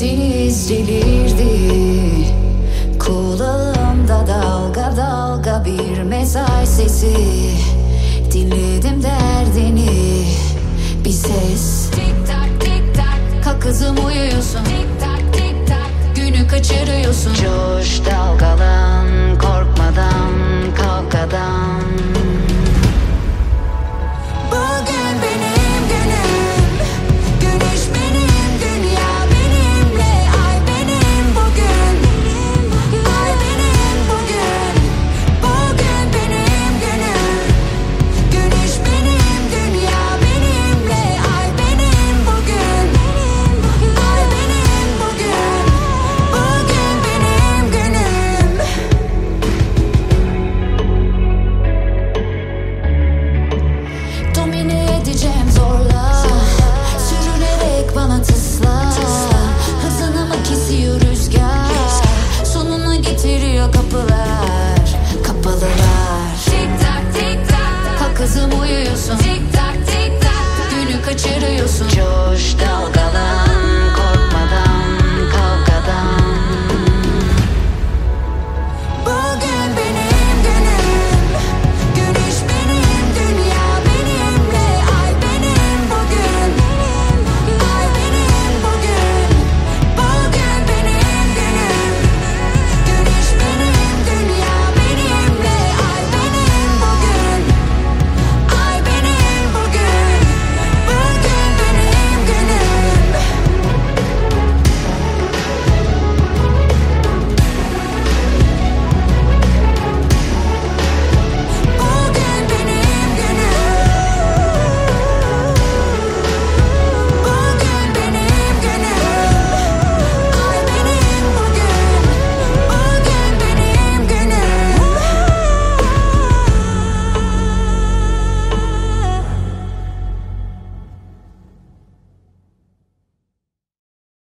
delirdi Kulağımda dalga dalga bir mesaj sesi. Dinledim derdini. Bir ses. Tik tak tik tak. Kalk kızım uyuyorsun. Tik tak tik tak. Günü kaçırıyorsun. Coş dalgalan edeceğim zorla. Sürünerek bana tısla. Hızını mı kesiyor rüzgar. Sonuna getiriyor kapılar. Kapalılar. Tik tak tik tak. Kalk kızım uyuyorsun. Tik tak tik tak. Günü kaçırıyorsun